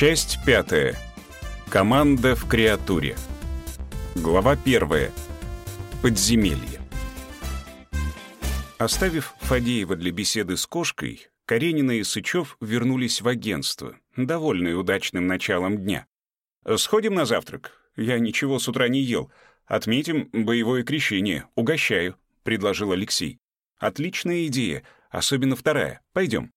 Часть пятая. Команда в креатуре. Глава первая. Подземелье. Оставив Фадеева для беседы с кошкой, Каренина и Сычев вернулись в агентство, довольные удачным началом дня. «Сходим на завтрак. Я ничего с утра не ел. Отметим боевое крещение. Угощаю», — предложил Алексей. «Отличная идея, особенно вторая. Пойдем».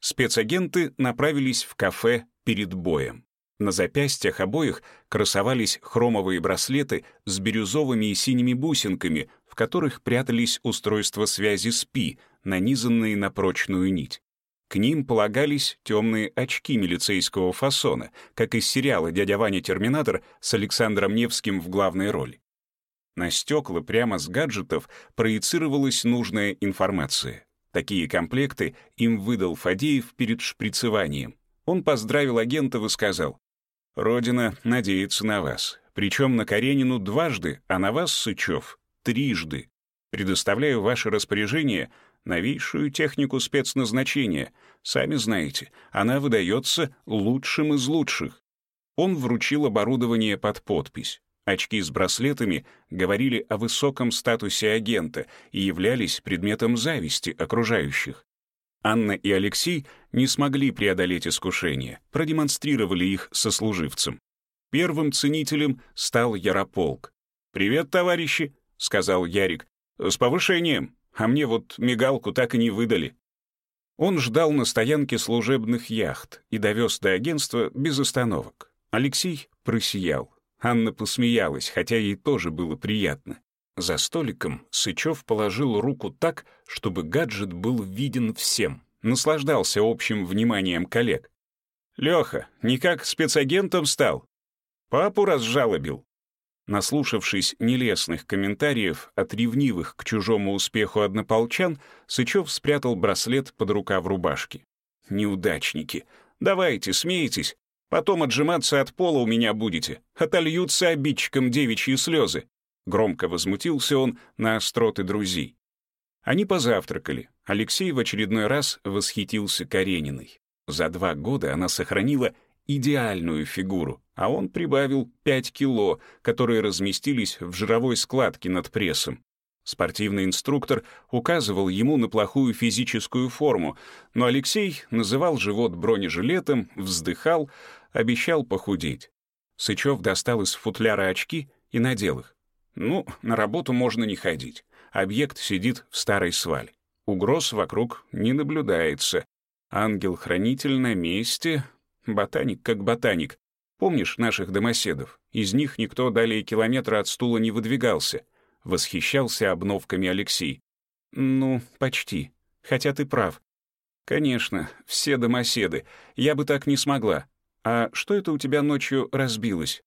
Спецагенты направились в кафе перед боем. На запястьях обоих красовались хромовые браслеты с бирюзовыми и синими бусинками, в которых прятались устройства связи СПИ, нанизанные на прочную нить. К ним полагались темные очки милицейского фасона, как из сериала «Дядя Ваня Терминатор» с Александром Невским в главной роли. На стекла прямо с гаджетов проецировалась нужная информация. Такие комплекты им выдал Фадеев перед шприцеванием. Он поздравил агентов и сказал, «Родина надеется на вас, причем на Каренину дважды, а на вас, Сычев, трижды. Предоставляю ваше распоряжение новейшую технику спецназначения. Сами знаете, она выдается лучшим из лучших». Он вручил оборудование под подпись. Очки с браслетами говорили о высоком статусе агента и являлись предметом зависти окружающих. Анна и Алексей не смогли преодолеть искушение, продемонстрировали их сослуживцам. Первым ценителем стал Ярополк. «Привет, товарищи», — сказал Ярик. «С повышением, а мне вот мигалку так и не выдали». Он ждал на стоянке служебных яхт и довез до агентства без остановок. Алексей просиял. Анна посмеялась, хотя ей тоже было приятно. За столиком Сычев положил руку так, чтобы гаджет был виден всем, наслаждался общим вниманием коллег. «Лёха, никак спецагентом стал?» «Папу разжалобил». Наслушавшись нелестных комментариев от ревнивых к чужому успеху однополчан, Сычев спрятал браслет под рукав рубашки. «Неудачники! Давайте, смейтесь! Потом отжиматься от пола у меня будете, отольются обидчикам девичьи слезы. Громко возмутился он на остроты друзей. Они позавтракали. Алексей в очередной раз восхитился Карениной. За два года она сохранила идеальную фигуру, а он прибавил 5 кило, которые разместились в жировой складке над прессом. Спортивный инструктор указывал ему на плохую физическую форму, но Алексей называл живот бронежилетом, вздыхал, обещал похудеть. Сычев достал из футляра очки и надел их. Ну, на работу можно не ходить. Объект сидит в старой свале. Угроз вокруг не наблюдается. Ангел-хранитель на месте. Ботаник как ботаник. Помнишь наших домоседов? Из них никто далее километра от стула не выдвигался. Восхищался обновками Алексей. Ну, почти. Хотя ты прав. Конечно, все домоседы. Я бы так не смогла. А что это у тебя ночью разбилось?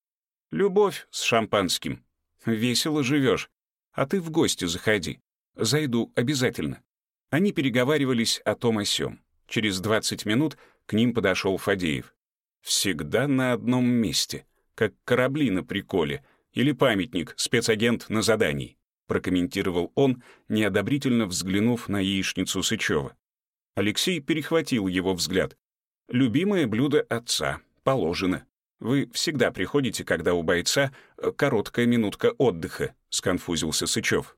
Любовь с шампанским. Весело живешь. А ты в гости заходи. Зайду обязательно». Они переговаривались о том о сём. Через 20 минут к ним подошел Фадеев. «Всегда на одном месте, как корабли на приколе или памятник, спецагент на задании», прокомментировал он, неодобрительно взглянув на яичницу Сычева. Алексей перехватил его взгляд. «Любимое блюдо отца. Положено. Вы всегда приходите, когда у бойца э, короткая минутка отдыха», — сконфузился Сычев.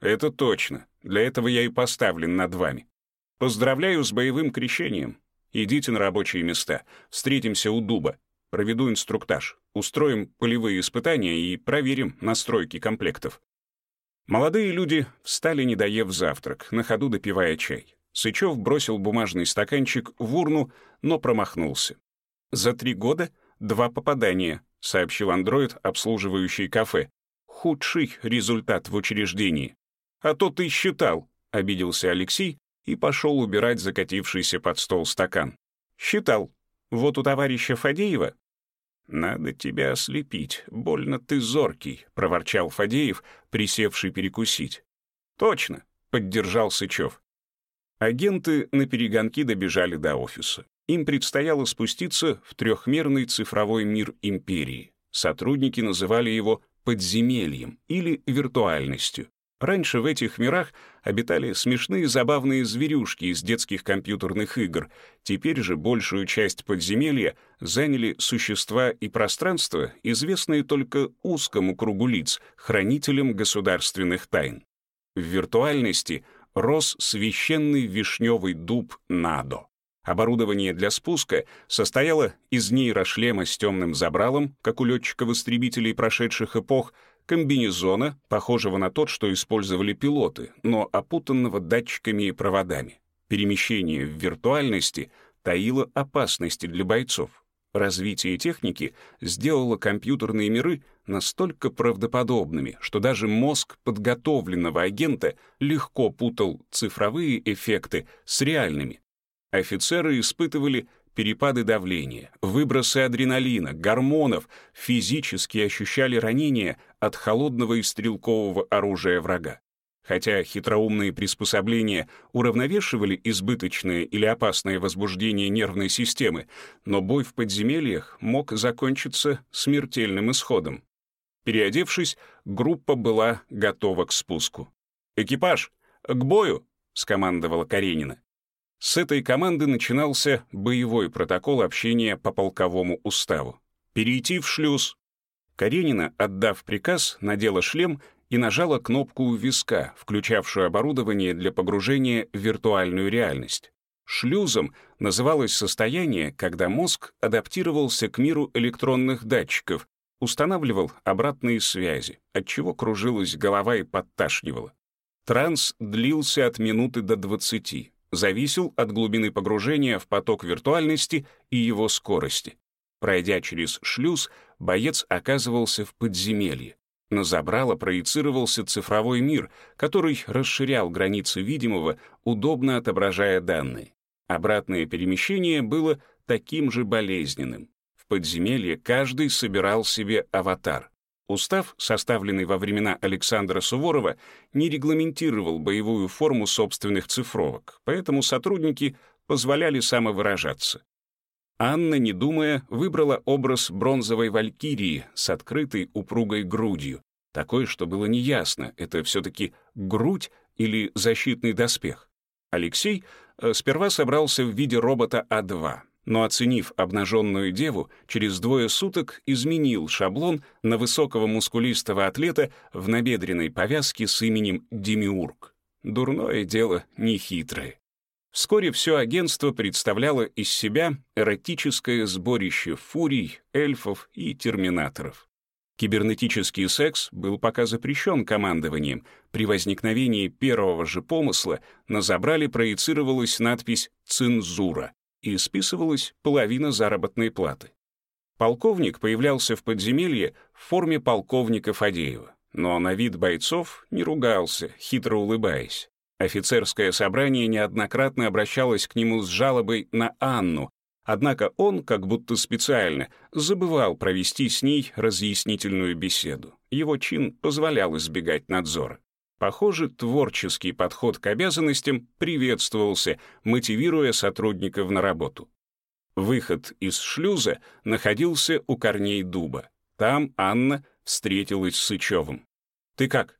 «Это точно. Для этого я и поставлен над вами. Поздравляю с боевым крещением. Идите на рабочие места. Встретимся у дуба. Проведу инструктаж. Устроим полевые испытания и проверим настройки комплектов». Молодые люди встали, не доев завтрак, на ходу допивая чай. Сычев бросил бумажный стаканчик в урну, но промахнулся. За три года — Два попадания, сообщил андроид, обслуживающий кафе. Худший результат в учреждении. А то ты считал, обиделся Алексей и пошел убирать закатившийся под стол стакан. Считал. Вот у товарища Фадеева «Надо тебя ослепить, больно ты зоркий», — проворчал Фадеев, присевший перекусить. «Точно», — поддержал Сычев. Агенты на перегонки добежали до офиса. Им предстояло спуститься в трехмерный цифровой мир империи. Сотрудники называли его подземельем или виртуальностью. Раньше в этих мирах обитали смешные забавные зверюшки из детских компьютерных игр. Теперь же большую часть подземелья заняли существа и пространства, известные только узкому кругу лиц, хранителям государственных тайн. В виртуальности рос священный вишневый дуб Надо. Оборудование для спуска состояло из нейрошлема с темным забралом, как у летчиков-истребителей прошедших эпох, комбинезона, похожего на тот, что использовали пилоты, но опутанного датчиками и проводами. Перемещение в виртуальности таило опасности для бойцов. Развитие техники сделало компьютерные миры настолько правдоподобными, что даже мозг подготовленного агента легко путал цифровые эффекты с реальными. Офицеры испытывали перепады давления, выбросы адреналина, гормонов, физически ощущали ранения от холодного и стрелкового оружия врага. Хотя хитроумные приспособления уравновешивали избыточное или опасное возбуждение нервной системы, но бой в подземельях мог закончиться смертельным исходом. Переодевшись, группа была готова к спуску. «Экипаж, к бою!» — скомандовала Каренина. С этой команды начинался боевой протокол общения по полковому уставу. «Перейти в шлюз». Каренина, отдав приказ, надела шлем и нажала кнопку виска, включавшую оборудование для погружения в виртуальную реальность. Шлюзом называлось состояние, когда мозг адаптировался к миру электронных датчиков, устанавливал обратные связи, отчего кружилась голова и подташнивала. Транс длился от минуты до двадцати зависел от глубины погружения в поток виртуальности и его скорости. Пройдя через шлюз, боец оказывался в подземелье. На забрало проецировался цифровой мир, который расширял границы видимого, удобно отображая данные. Обратное перемещение было таким же болезненным. В подземелье каждый собирал себе аватар. Устав, составленный во времена Александра Суворова, не регламентировал боевую форму собственных цифровок, поэтому сотрудники позволяли самовыражаться. Анна, не думая, выбрала образ бронзовой валькирии с открытой упругой грудью, такой, что было неясно, это все-таки грудь или защитный доспех. Алексей э, сперва собрался в виде робота А2, но, оценив обнаженную деву, через двое суток изменил шаблон на высокого мускулистого атлета в набедренной повязке с именем Демиург. Дурное дело нехитрое. Вскоре все агентство представляло из себя эротическое сборище фурий, эльфов и терминаторов. Кибернетический секс был пока запрещен командованием. При возникновении первого же помысла на забрале проецировалась надпись «Цензура», и списывалась половина заработной платы. Полковник появлялся в подземелье в форме полковника Фадеева, но на вид бойцов не ругался, хитро улыбаясь. Офицерское собрание неоднократно обращалось к нему с жалобой на Анну, однако он, как будто специально, забывал провести с ней разъяснительную беседу. Его чин позволял избегать надзора. Похоже, творческий подход к обязанностям приветствовался, мотивируя сотрудников на работу. Выход из шлюза находился у корней дуба. Там Анна встретилась с Сычевым. «Ты как?»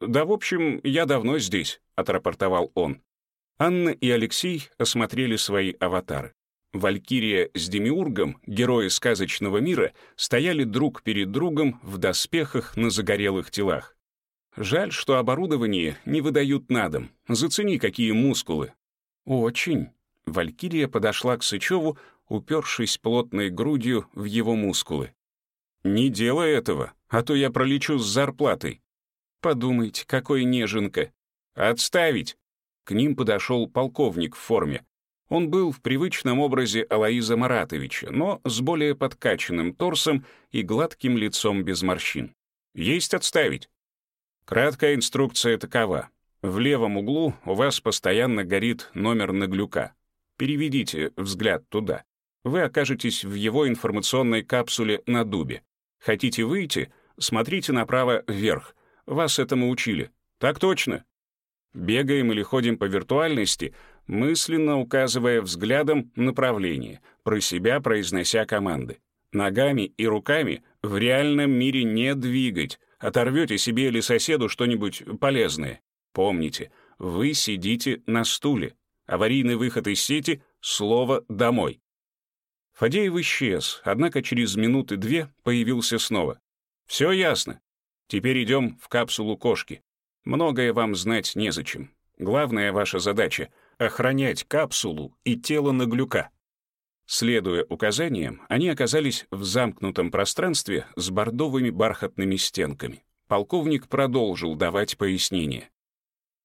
«Да, в общем, я давно здесь», — отрапортовал он. Анна и Алексей осмотрели свои аватары. Валькирия с Демиургом, герои сказочного мира, стояли друг перед другом в доспехах на загорелых телах. Жаль, что оборудование не выдают на дом. Зацени, какие мускулы. Очень. Валькирия подошла к Сычеву, упершись плотной грудью в его мускулы. «Не делай этого, а то я пролечу с зарплатой». «Подумайте, какой неженка». «Отставить!» К ним подошел полковник в форме. Он был в привычном образе Алаиза Маратовича, но с более подкачанным торсом и гладким лицом без морщин. «Есть отставить!» Краткая инструкция такова. В левом углу у вас постоянно горит номер Наглюка. Переведите взгляд туда. Вы окажетесь в его информационной капсуле на дубе. Хотите выйти? Смотрите направо вверх. Вас этому учили. Так точно. Бегаем или ходим по виртуальности, мысленно указывая взглядом направление, про себя произнося команды. Ногами и руками в реальном мире не двигать, оторвете себе или соседу что-нибудь полезное. Помните, вы сидите на стуле. Аварийный выход из сети — слово «домой». Фадеев исчез, однако через минуты две появился снова. «Все ясно. Теперь идем в капсулу кошки. Многое вам знать незачем. Главная ваша задача — охранять капсулу и тело Наглюка». Следуя указаниям, они оказались в замкнутом пространстве с бордовыми бархатными стенками. Полковник продолжил давать пояснения.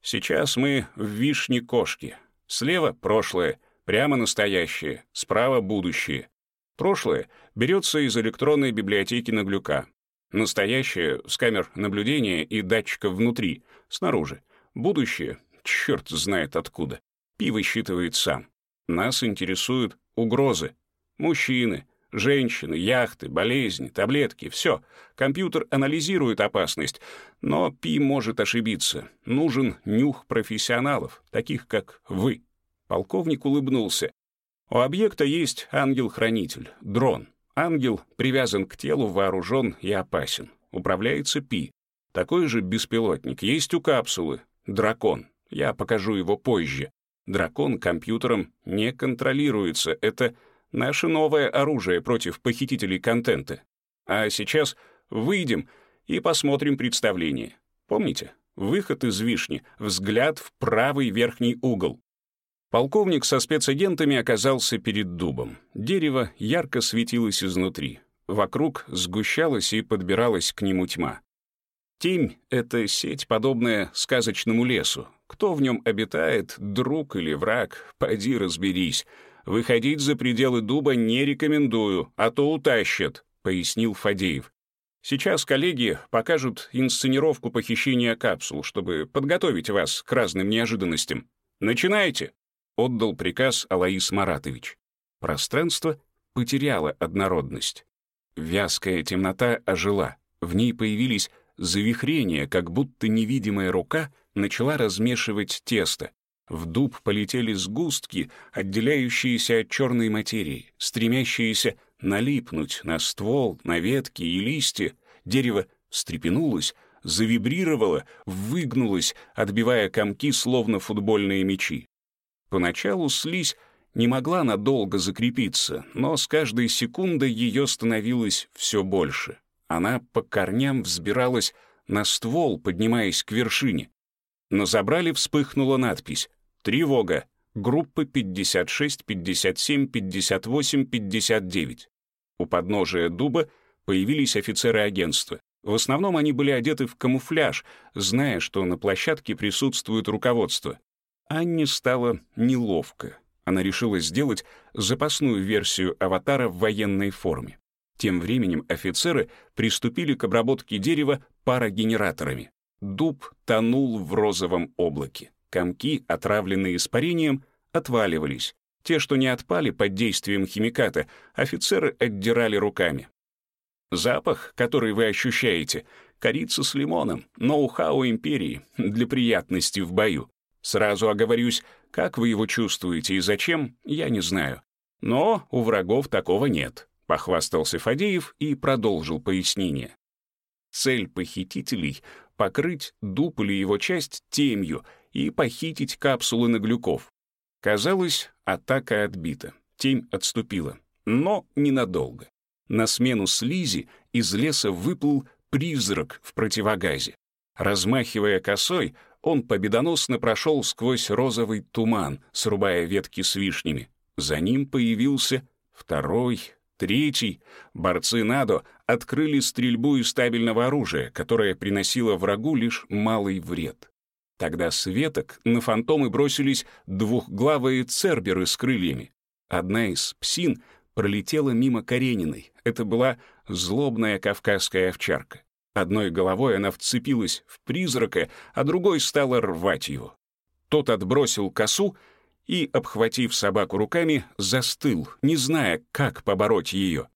«Сейчас мы в вишне кошки. Слева — прошлое, прямо настоящее, справа — будущее. Прошлое берется из электронной библиотеки Наглюка. Настоящее — с камер наблюдения и датчиков внутри, снаружи. Будущее — черт знает откуда. Пиво считывает сам. Нас интересуют угрозы. Мужчины, женщины, яхты, болезни, таблетки — все. Компьютер анализирует опасность, но Пи может ошибиться. Нужен нюх профессионалов, таких как вы. Полковник улыбнулся. У объекта есть ангел-хранитель, дрон. Ангел привязан к телу, вооружен и опасен. Управляется Пи. Такой же беспилотник есть у капсулы. Дракон. Я покажу его позже. Дракон компьютером не контролируется. Это наше новое оружие против похитителей контента. А сейчас выйдем и посмотрим представление. Помните? Выход из вишни, взгляд в правый верхний угол. Полковник со спецагентами оказался перед дубом. Дерево ярко светилось изнутри. Вокруг сгущалась и подбиралась к нему тьма. Тень — это сеть, подобная сказочному лесу, кто в нем обитает, друг или враг, пойди разберись. Выходить за пределы дуба не рекомендую, а то утащат», — пояснил Фадеев. «Сейчас коллеги покажут инсценировку похищения капсул, чтобы подготовить вас к разным неожиданностям. Начинайте!» — отдал приказ Алаис Маратович. Пространство потеряло однородность. Вязкая темнота ожила. В ней появились завихрения, как будто невидимая рука — начала размешивать тесто. В дуб полетели сгустки, отделяющиеся от черной материи, стремящиеся налипнуть на ствол, на ветки и листья. Дерево встрепенулось, завибрировало, выгнулось, отбивая комки, словно футбольные мячи. Поначалу слизь не могла надолго закрепиться, но с каждой секундой ее становилось все больше. Она по корням взбиралась на ствол, поднимаясь к вершине. На забрале вспыхнула надпись «Тревога! Группы 56, 57, 58, 59». У подножия дуба появились офицеры агентства. В основном они были одеты в камуфляж, зная, что на площадке присутствует руководство. Анне стало неловко. Она решила сделать запасную версию аватара в военной форме. Тем временем офицеры приступили к обработке дерева парогенераторами. Дуб тонул в розовом облаке. Комки, отравленные испарением, отваливались. Те, что не отпали под действием химиката, офицеры отдирали руками. Запах, который вы ощущаете, корица с лимоном, ноу-хау империи для приятности в бою. Сразу оговорюсь, как вы его чувствуете и зачем, я не знаю. Но у врагов такого нет, похвастался Фадеев и продолжил пояснение. Цель похитителей покрыть дуб или его часть темью и похитить капсулы наглюков. Казалось, атака отбита, тень отступила, но ненадолго. На смену слизи из леса выплыл призрак в противогазе. Размахивая косой, он победоносно прошел сквозь розовый туман, срубая ветки с вишнями. За ним появился второй, Третий, борцы НАДО открыли стрельбу из стабильного оружия, которое приносило врагу лишь малый вред. Тогда с веток на фантомы бросились двухглавые церберы с крыльями. Одна из псин пролетела мимо Карениной. Это была злобная кавказская овчарка. Одной головой она вцепилась в призрака, а другой стала рвать его. Тот отбросил косу и, обхватив собаку руками, застыл, не зная, как побороть ее.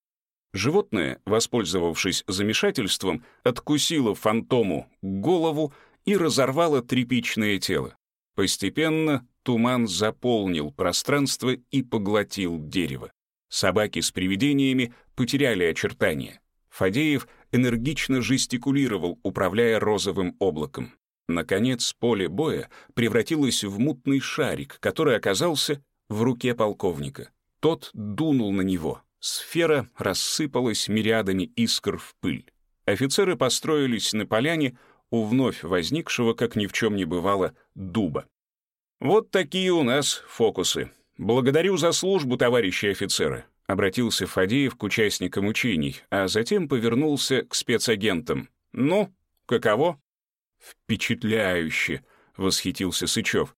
Животное, воспользовавшись замешательством, откусило фантому голову и разорвало тряпичное тело. Постепенно туман заполнил пространство и поглотил дерево. Собаки с привидениями потеряли очертания. Фадеев энергично жестикулировал, управляя розовым облаком. Наконец, поле боя превратилось в мутный шарик, который оказался в руке полковника. Тот дунул на него. Сфера рассыпалась мириадами искр в пыль. Офицеры построились на поляне у вновь возникшего, как ни в чем не бывало, дуба. «Вот такие у нас фокусы. Благодарю за службу, товарищи офицеры», — обратился Фадеев к участникам учений, а затем повернулся к спецагентам. «Ну, каково?» «Впечатляюще!» — восхитился Сычев.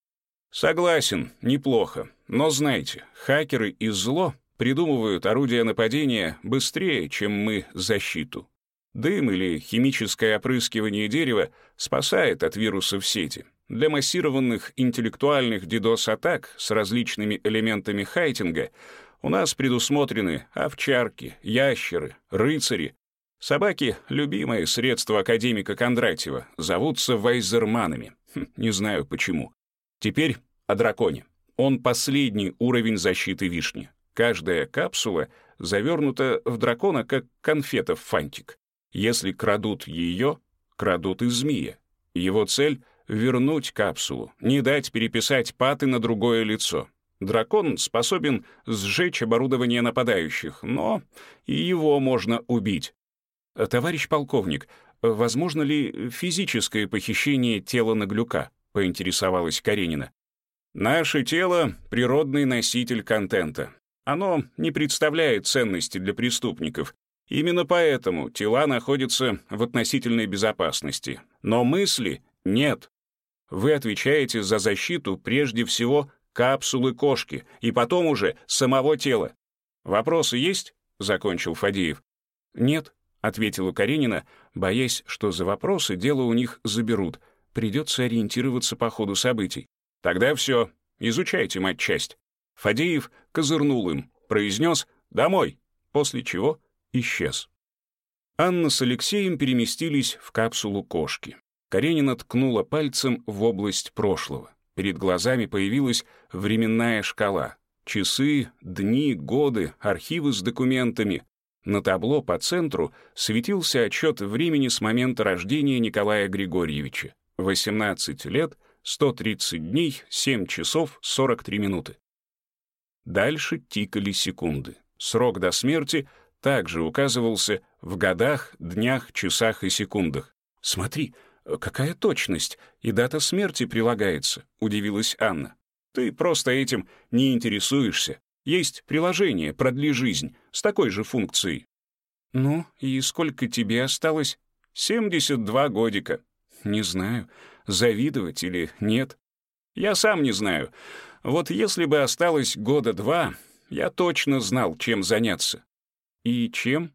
«Согласен, неплохо. Но знайте, хакеры и зло придумывают орудия нападения быстрее, чем мы защиту. Дым или химическое опрыскивание дерева спасает от вирусов сети. Для массированных интеллектуальных DDoS-атак с различными элементами хайтинга у нас предусмотрены овчарки, ящеры, рыцари, Собаки — любимое средство академика Кондратьева, зовутся вайзерманами. Хм, не знаю почему. Теперь о драконе. Он последний уровень защиты вишни. Каждая капсула завернута в дракона, как конфета в фантик. Если крадут ее, крадут и змея. Его цель — вернуть капсулу, не дать переписать паты на другое лицо. Дракон способен сжечь оборудование нападающих, но и его можно убить. «Товарищ полковник, возможно ли физическое похищение тела Наглюка?» — поинтересовалась Каренина. «Наше тело — природный носитель контента. Оно не представляет ценности для преступников. Именно поэтому тела находятся в относительной безопасности. Но мысли нет. Вы отвечаете за защиту прежде всего капсулы кошки и потом уже самого тела. Вопросы есть?» — закончил Фадеев. «Нет», — ответила Каренина, боясь, что за вопросы дело у них заберут. Придется ориентироваться по ходу событий. «Тогда все, изучайте матчасть». Фадеев козырнул им, произнес «домой», после чего исчез. Анна с Алексеем переместились в капсулу кошки. Каренина ткнула пальцем в область прошлого. Перед глазами появилась временная шкала. Часы, дни, годы, архивы с документами. На табло по центру светился отчет времени с момента рождения Николая Григорьевича. 18 лет, 130 дней, 7 часов 43 минуты. Дальше тикали секунды. Срок до смерти также указывался в годах, днях, часах и секундах. «Смотри, какая точность, и дата смерти прилагается», — удивилась Анна. «Ты просто этим не интересуешься. Есть приложение «Продли жизнь» с такой же функцией. Ну, и сколько тебе осталось? 72 годика. Не знаю, завидовать или нет. Я сам не знаю. Вот если бы осталось года два, я точно знал, чем заняться. И чем?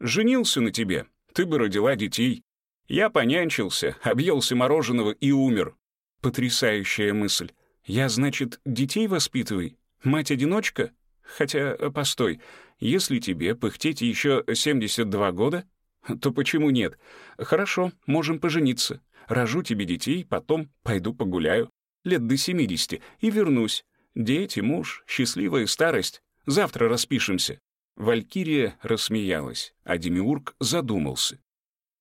Женился на тебе. Ты бы родила детей. Я понянчился, объелся мороженого и умер. Потрясающая мысль. Я, значит, детей воспитывай? Мать-одиночка? Хотя, э, постой, если тебе пыхтеть еще 72 года, то почему нет? Хорошо, можем пожениться. Рожу тебе детей, потом пойду погуляю. Лет до 70 и вернусь. Дети, муж, счастливая старость. Завтра распишемся». Валькирия рассмеялась, а Демиург задумался.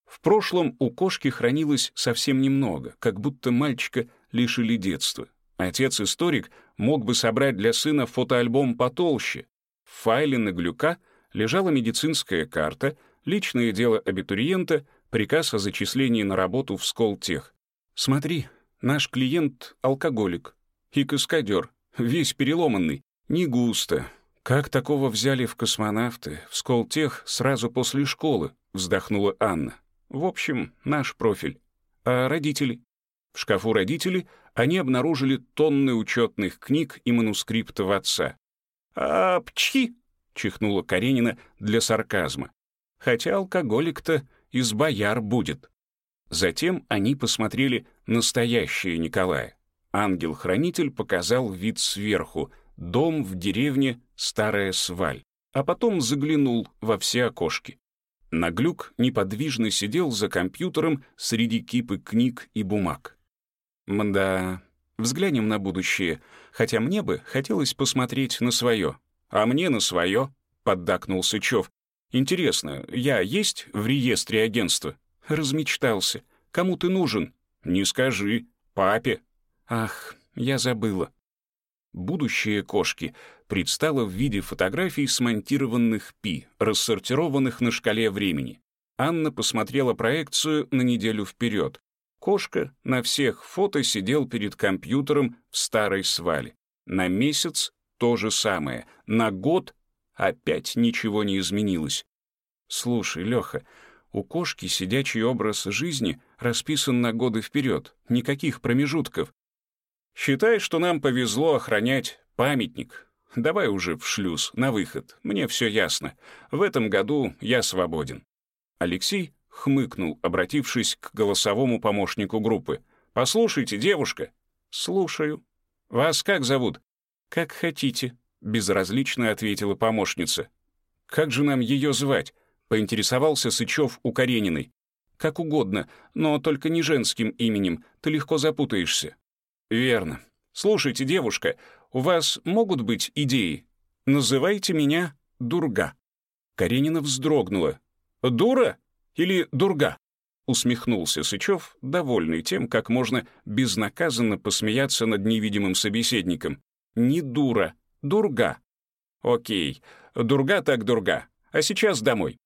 В прошлом у кошки хранилось совсем немного, как будто мальчика лишили детства. Отец-историк мог бы собрать для сына фотоальбом потолще. В файле на глюка лежала медицинская карта, личное дело абитуриента, приказ о зачислении на работу в Сколтех. «Смотри, наш клиент — алкоголик и каскадер, весь переломанный, не густо. Как такого взяли в космонавты, в Сколтех сразу после школы?» — вздохнула Анна. «В общем, наш профиль. А родители?» В шкафу родителей они обнаружили тонны учетных книг и манускриптов отца. «А пчхи!» — чихнула Каренина для сарказма. «Хотя алкоголик-то из бояр будет». Затем они посмотрели настоящее Николая. Ангел-хранитель показал вид сверху, дом в деревне Старая Сваль, а потом заглянул во все окошки. Наглюк неподвижно сидел за компьютером среди кипы книг и бумаг. Мда, взглянем на будущее, хотя мне бы хотелось посмотреть на свое. А мне на свое, поддакнул Сычев. Интересно, я есть в реестре агентства? Размечтался. Кому ты нужен? Не скажи. Папе. Ах, я забыла. Будущее кошки предстало в виде фотографий, смонтированных пи, рассортированных на шкале времени. Анна посмотрела проекцию на неделю вперед. Кошка на всех фото сидел перед компьютером в старой свале. На месяц то же самое. На год опять ничего не изменилось. Слушай, Леха, у кошки сидячий образ жизни расписан на годы вперед, никаких промежутков. Считай, что нам повезло охранять памятник. Давай уже в шлюз, на выход, мне все ясно. В этом году я свободен. Алексей хмыкнул, обратившись к голосовому помощнику группы. «Послушайте, девушка». «Слушаю». «Вас как зовут?» «Как хотите», — безразлично ответила помощница. «Как же нам ее звать?» — поинтересовался Сычев у Карениной. «Как угодно, но только не женским именем, ты легко запутаешься». «Верно. Слушайте, девушка, у вас могут быть идеи? Называйте меня Дурга». Каренина вздрогнула. «Дура или Дурга?» Усмехнулся Сычев, довольный тем, как можно безнаказанно посмеяться над невидимым собеседником. «Не дура, Дурга». «Окей, Дурга так Дурга. А сейчас домой».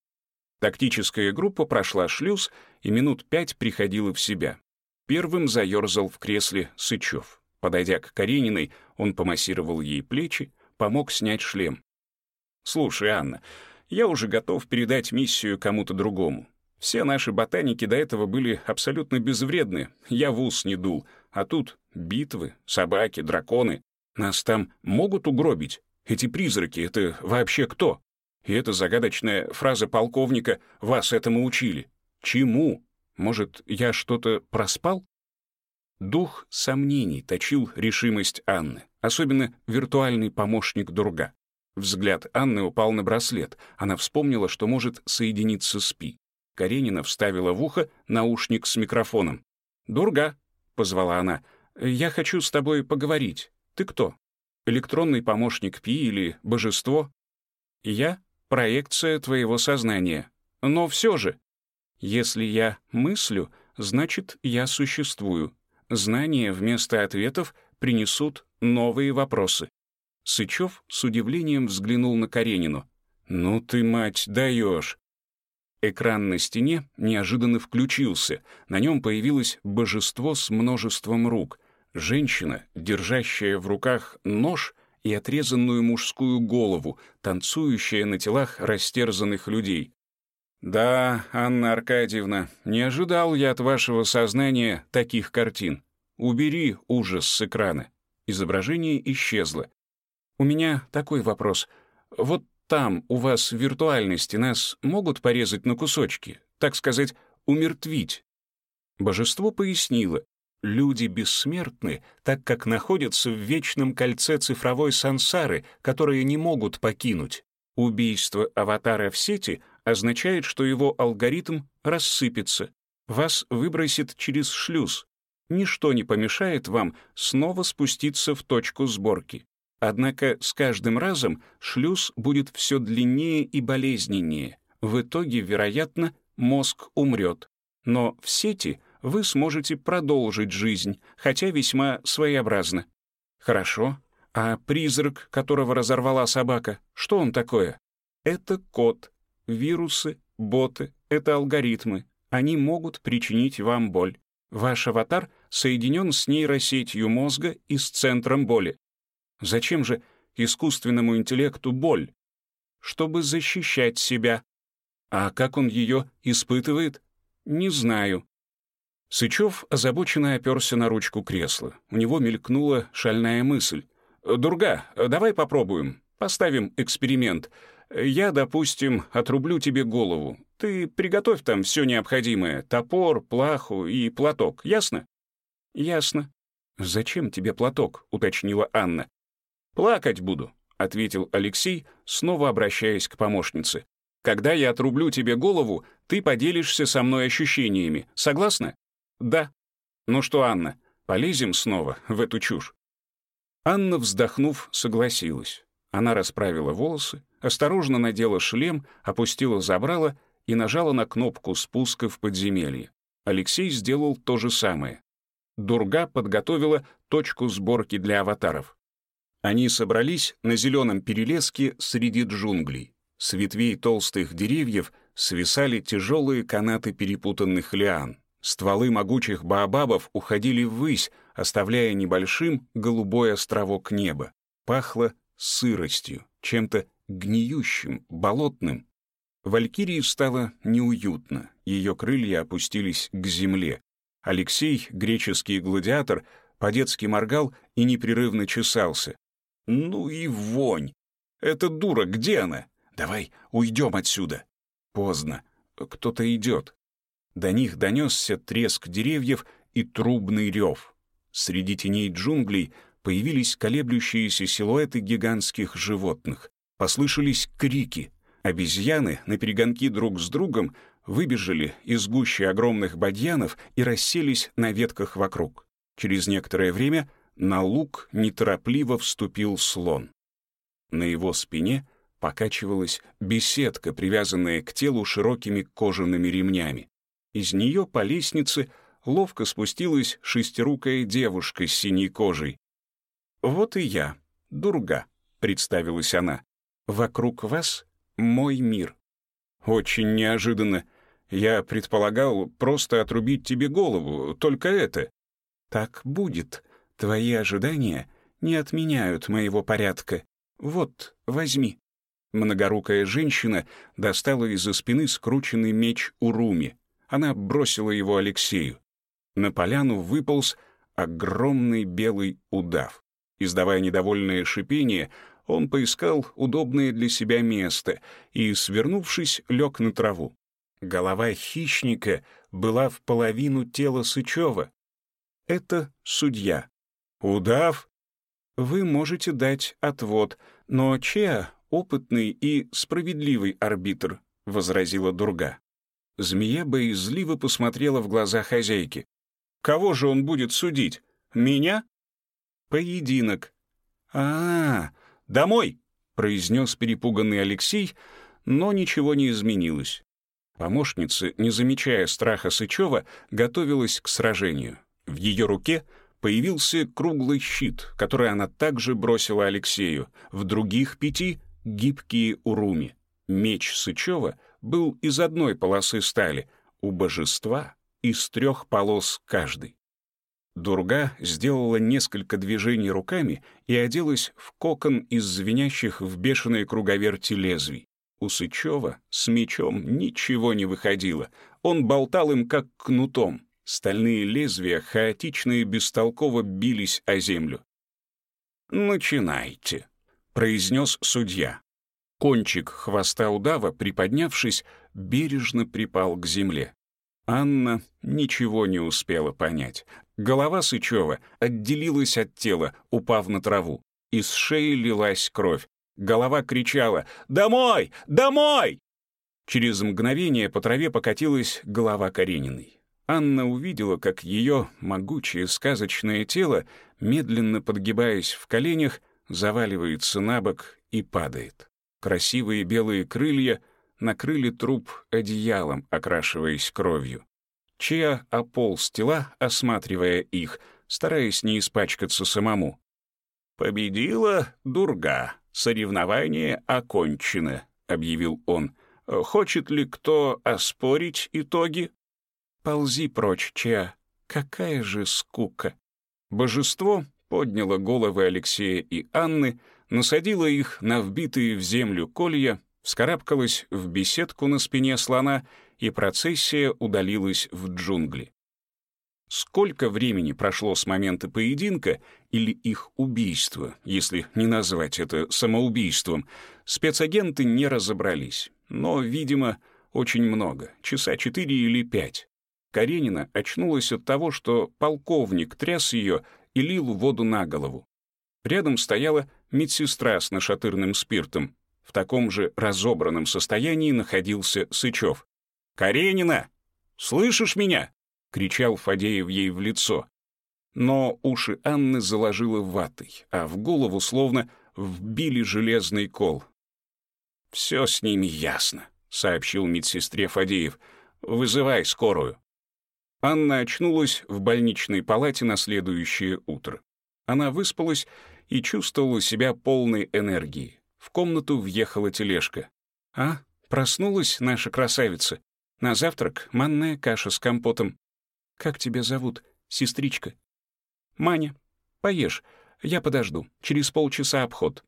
Тактическая группа прошла шлюз и минут пять приходила в себя. Первым заерзал в кресле Сычев. Подойдя к Карениной, он помассировал ей плечи, помог снять шлем. «Слушай, Анна, я уже готов передать миссию кому-то другому. Все наши ботаники до этого были абсолютно безвредны, я в ус не дул, а тут битвы, собаки, драконы. Нас там могут угробить? Эти призраки — это вообще кто?» И эта загадочная фраза полковника «Вас этому учили». Чему? Может, я что-то проспал? Дух сомнений точил решимость Анны, особенно виртуальный помощник Дурга. Взгляд Анны упал на браслет. Она вспомнила, что может соединиться с Пи. Каренина вставила в ухо наушник с микрофоном. «Дурга», — позвала она, — «я хочу с тобой поговорить. Ты кто? Электронный помощник Пи или божество?» «Я — проекция твоего сознания. Но все же, если я мыслю, значит, я существую. Знания вместо ответов принесут новые вопросы. Сычев с удивлением взглянул на Каренину. «Ну ты, мать, даешь!» Экран на стене неожиданно включился. На нем появилось божество с множеством рук. Женщина, держащая в руках нож и отрезанную мужскую голову, танцующая на телах растерзанных людей. «Да, Анна Аркадьевна, не ожидал я от вашего сознания таких картин. Убери ужас с экрана». Изображение исчезло. «У меня такой вопрос. Вот там, у вас в виртуальности, нас могут порезать на кусочки, так сказать, умертвить?» Божество пояснило. Люди бессмертны, так как находятся в вечном кольце цифровой сансары, которые не могут покинуть. Убийство аватара в сети означает, что его алгоритм рассыпется, вас выбросит через шлюз. Ничто не помешает вам снова спуститься в точку сборки. Однако с каждым разом шлюз будет все длиннее и болезненнее. В итоге, вероятно, мозг умрет. Но в сети вы сможете продолжить жизнь, хотя весьма своеобразно. Хорошо. А призрак, которого разорвала собака, что он такое? Это кот, Вирусы, боты — это алгоритмы. Они могут причинить вам боль. Ваш аватар соединен с нейросетью мозга и с центром боли. Зачем же искусственному интеллекту боль? Чтобы защищать себя. А как он ее испытывает? Не знаю. Сычев озабоченно оперся на ручку кресла. У него мелькнула шальная мысль. «Дурга, давай попробуем. Поставим эксперимент. Я, допустим, отрублю тебе голову. Ты приготовь там все необходимое — топор, плаху и платок, ясно?» «Ясно». «Зачем тебе платок?» — уточнила Анна. «Плакать буду», — ответил Алексей, снова обращаясь к помощнице. «Когда я отрублю тебе голову, ты поделишься со мной ощущениями. Согласна?» «Да». «Ну что, Анна, полезем снова в эту чушь?» Анна, вздохнув, согласилась. Она расправила волосы, осторожно надела шлем, опустила забрало и нажала на кнопку спуска в подземелье. Алексей сделал то же самое. Дурга подготовила точку сборки для аватаров. Они собрались на зеленом перелеске среди джунглей. С ветвей толстых деревьев свисали тяжелые канаты перепутанных лиан. Стволы могучих баобабов уходили ввысь, оставляя небольшим голубой островок неба. Пахло сыростью, чем-то гниющим, болотным. Валькирии стало неуютно, ее крылья опустились к земле. Алексей, греческий гладиатор, по-детски моргал и непрерывно чесался. «Ну и вонь! Эта дура, где она? Давай уйдем отсюда!» Поздно. Кто-то идет. До них донесся треск деревьев и трубный рев. Среди теней джунглей появились колеблющиеся силуэты гигантских животных. Послышались крики. Обезьяны на перегонки друг с другом выбежали из гущи огромных бадьянов и расселись на ветках вокруг. Через некоторое время на луг неторопливо вступил слон. На его спине покачивалась беседка, привязанная к телу широкими кожаными ремнями. Из нее по лестнице ловко спустилась шестирукая девушка с синей кожей. «Вот и я, Дурга», — представилась она. «Вокруг вас мой мир». «Очень неожиданно. Я предполагал просто отрубить тебе голову, только это». «Так будет. Твои ожидания не отменяют моего порядка. Вот, возьми». Многорукая женщина достала из-за спины скрученный меч Уруми. Она бросила его Алексею. На поляну выполз огромный белый удав. Издавая недовольное шипение, он поискал удобное для себя место и, свернувшись, лег на траву. Голова хищника была в половину тела Сычева. Это судья. «Удав?» «Вы можете дать отвод, но Чеа — опытный и справедливый арбитр», — возразила Дурга. Змея боязливо посмотрела в глаза хозяйки. «Кого же он будет судить? Меня?» «Поединок». «А, -а домой!» — произнес перепуганный Алексей, но ничего не изменилось. Помощница, не замечая страха Сычева, готовилась к сражению. В ее руке появился круглый щит, который она также бросила Алексею, в других пяти — гибкие уруми. Меч Сычева — был из одной полосы стали, у божества — из трех полос каждой. Дурга сделала несколько движений руками и оделась в кокон из звенящих в бешеной круговерти лезвий. У Сычева с мечом ничего не выходило. Он болтал им как кнутом. Стальные лезвия хаотично и бестолково бились о землю. «Начинайте», — произнес судья. Кончик хвоста удава, приподнявшись, бережно припал к земле. Анна ничего не успела понять. Голова Сычева отделилась от тела, упав на траву. Из шеи лилась кровь. Голова кричала «Домой! Домой!» Через мгновение по траве покатилась голова Карениной. Анна увидела, как ее могучее сказочное тело, медленно подгибаясь в коленях, заваливается на бок и падает. Красивые белые крылья накрыли труп одеялом, окрашиваясь кровью. Чья ополз тела, осматривая их, стараясь не испачкаться самому. «Победила Дурга. Соревнование окончено», — объявил он. «Хочет ли кто оспорить итоги?» «Ползи прочь, Чья. Какая же скука!» Божество подняло головы Алексея и Анны, насадила их на вбитые в землю колья, вскарабкалась в беседку на спине слона, и процессия удалилась в джунгли. Сколько времени прошло с момента поединка или их убийства, если не назвать это самоубийством, спецагенты не разобрались. Но, видимо, очень много, часа четыре или пять. Каренина очнулась от того, что полковник тряс ее и лил воду на голову. Рядом стояла медсестра с нашатырным спиртом. В таком же разобранном состоянии находился Сычев. «Каренина! Слышишь меня?» — кричал Фадеев ей в лицо. Но уши Анны заложило ватой, а в голову словно вбили железный кол. «Все с ними ясно», — сообщил медсестре Фадеев. «Вызывай скорую». Анна очнулась в больничной палате на следующее утро. Она выспалась и чувствовала себя полной энергии. В комнату въехала тележка. «А, проснулась наша красавица. На завтрак манная каша с компотом. Как тебя зовут, сестричка?» «Маня. Поешь. Я подожду. Через полчаса обход».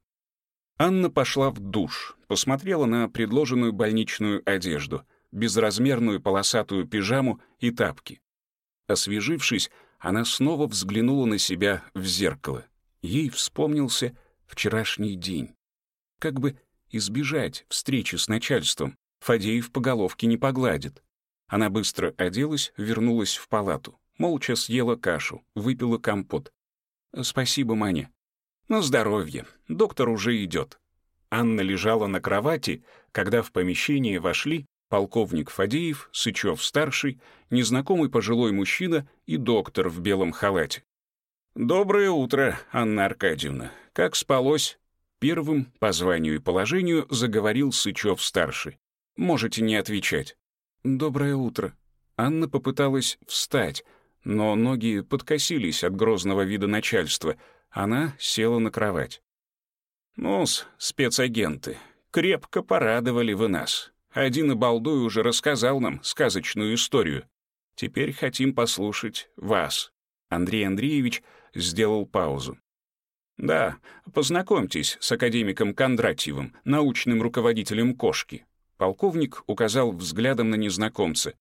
Анна пошла в душ, посмотрела на предложенную больничную одежду, безразмерную полосатую пижаму и тапки. Освежившись, она снова взглянула на себя в зеркало. Ей вспомнился вчерашний день. Как бы избежать встречи с начальством, Фадеев по головке не погладит. Она быстро оделась, вернулась в палату. Молча съела кашу, выпила компот. «Спасибо, Маня». «На здоровье. Доктор уже идет». Анна лежала на кровати, когда в помещение вошли полковник Фадеев, Сычев-старший, незнакомый пожилой мужчина и доктор в белом халате. «Доброе утро, Анна Аркадьевна. Как спалось?» Первым, по званию и положению, заговорил Сычев-старший. «Можете не отвечать». «Доброе утро». Анна попыталась встать, но ноги подкосились от грозного вида начальства. Она села на кровать. «Ну-с, спецагенты, крепко порадовали вы нас. Один и балдуй уже рассказал нам сказочную историю. Теперь хотим послушать вас». Андрей Андреевич сделал паузу. «Да, познакомьтесь с академиком Кондратьевым, научным руководителем кошки». Полковник указал взглядом на незнакомца.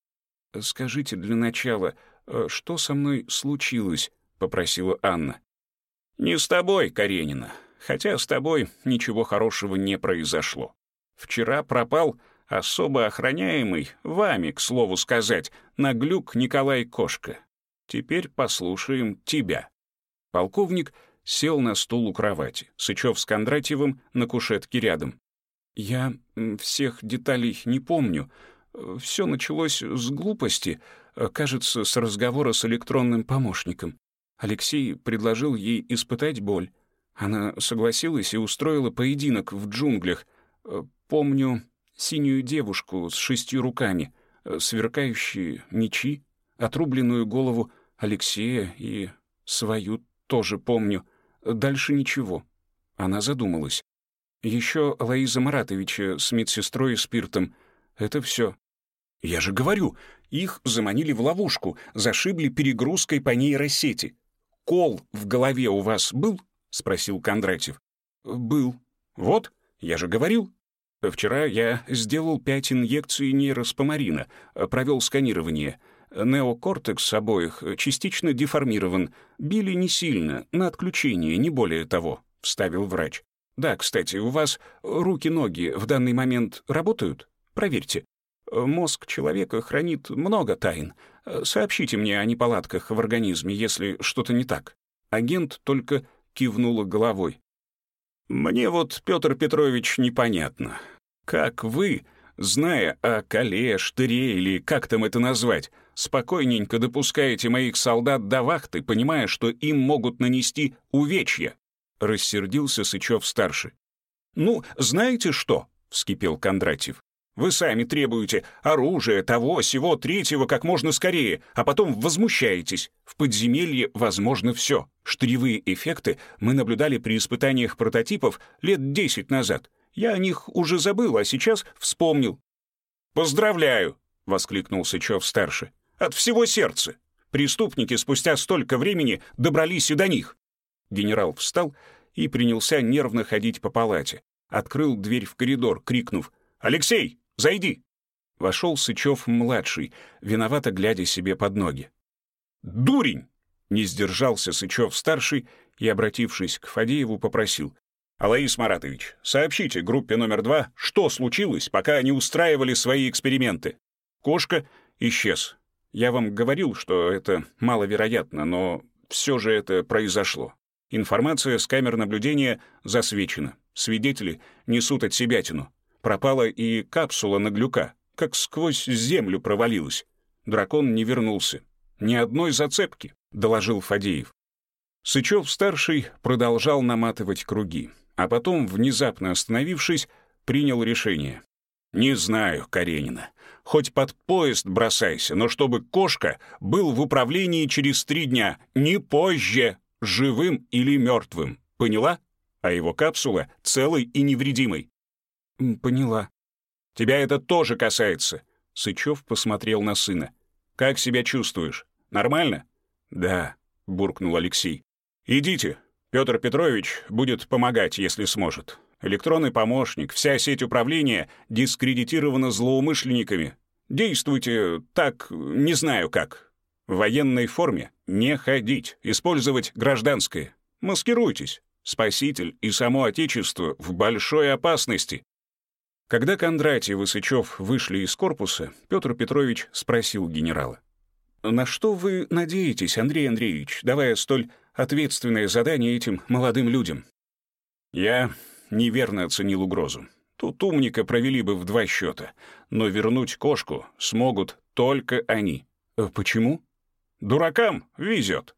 «Скажите для начала, э, что со мной случилось?» — попросила Анна. «Не с тобой, Каренина, хотя с тобой ничего хорошего не произошло. Вчера пропал особо охраняемый, вами, к слову сказать, наглюк Николай Кошка. Теперь послушаем тебя». Полковник сел на стул у кровати, Сычев с Кондратьевым на кушетке рядом. «Я всех деталей не помню. Все началось с глупости, кажется, с разговора с электронным помощником. Алексей предложил ей испытать боль. Она согласилась и устроила поединок в джунглях. Помню синюю девушку с шестью руками, сверкающие мечи, отрубленную голову Алексея и свою тоже помню. Дальше ничего. Она задумалась. Еще Лаиза Маратовича с медсестрой и спиртом. Это все. Я же говорю, их заманили в ловушку, зашибли перегрузкой по нейросети. «Кол в голове у вас был?» — спросил Кондратьев. «Был. Вот, я же говорил. Вчера я сделал пять инъекций нейроспомарина, провел сканирование. Неокортекс обоих частично деформирован. Били не сильно, на отключение, не более того», — вставил врач. «Да, кстати, у вас руки-ноги в данный момент работают? Проверьте. Мозг человека хранит много тайн. Сообщите мне о неполадках в организме, если что-то не так». Агент только кивнула головой. «Мне вот, Петр Петрович, непонятно. Как вы, зная о коле, штыре или как там это назвать, спокойненько допускаете моих солдат до вахты, понимая, что им могут нанести увечья?» Рассердился Сычев-старший. «Ну, знаете что?» — вскипел Кондратьев. Вы сами требуете оружия, того, сего, третьего как можно скорее, а потом возмущаетесь. В подземелье возможно все. Штыревые эффекты мы наблюдали при испытаниях прототипов лет десять назад. Я о них уже забыл, а сейчас вспомнил. «Поздравляю!» — воскликнул Сычев-старший. «От всего сердца! Преступники спустя столько времени добрались и до них!» Генерал встал и принялся нервно ходить по палате. Открыл дверь в коридор, крикнув «Алексей, Зайди!» Вошел Сычев-младший, виновато глядя себе под ноги. «Дурень!» — не сдержался Сычев-старший и, обратившись к Фадееву, попросил. «Алаис Маратович, сообщите группе номер два, что случилось, пока они устраивали свои эксперименты. Кошка исчез. Я вам говорил, что это маловероятно, но все же это произошло. Информация с камер наблюдения засвечена. Свидетели несут от себятину. Пропала и капсула на глюка, как сквозь землю провалилась. Дракон не вернулся. Ни одной зацепки, доложил Фадеев. Сычев-старший продолжал наматывать круги. а потом, внезапно остановившись, принял решение. «Не знаю, Каренина. Хоть под поезд бросайся, но чтобы кошка был в управлении через три дня, не позже, живым или мертвым. Поняла? А его капсула целой и невредимой». «Поняла». «Тебя это тоже касается». Сычев посмотрел на сына. «Как себя чувствуешь? Нормально?» «Да», — буркнул Алексей. «Идите. Петр Петрович будет помогать, если сможет. Электронный помощник, вся сеть управления дискредитирована злоумышленниками. Действуйте так, не знаю как. В военной форме не ходить, использовать гражданское. Маскируйтесь. Спаситель и само Отечество в большой опасности. Когда Кондратьев и Сычев вышли из корпуса, Петр Петрович спросил генерала. «На что вы надеетесь, Андрей Андреевич, давая столь ответственное задание этим молодым людям?» «Я неверно оценил угрозу. Тут умника провели бы в два счета, но вернуть кошку смогут только они. А почему? Дуракам везет.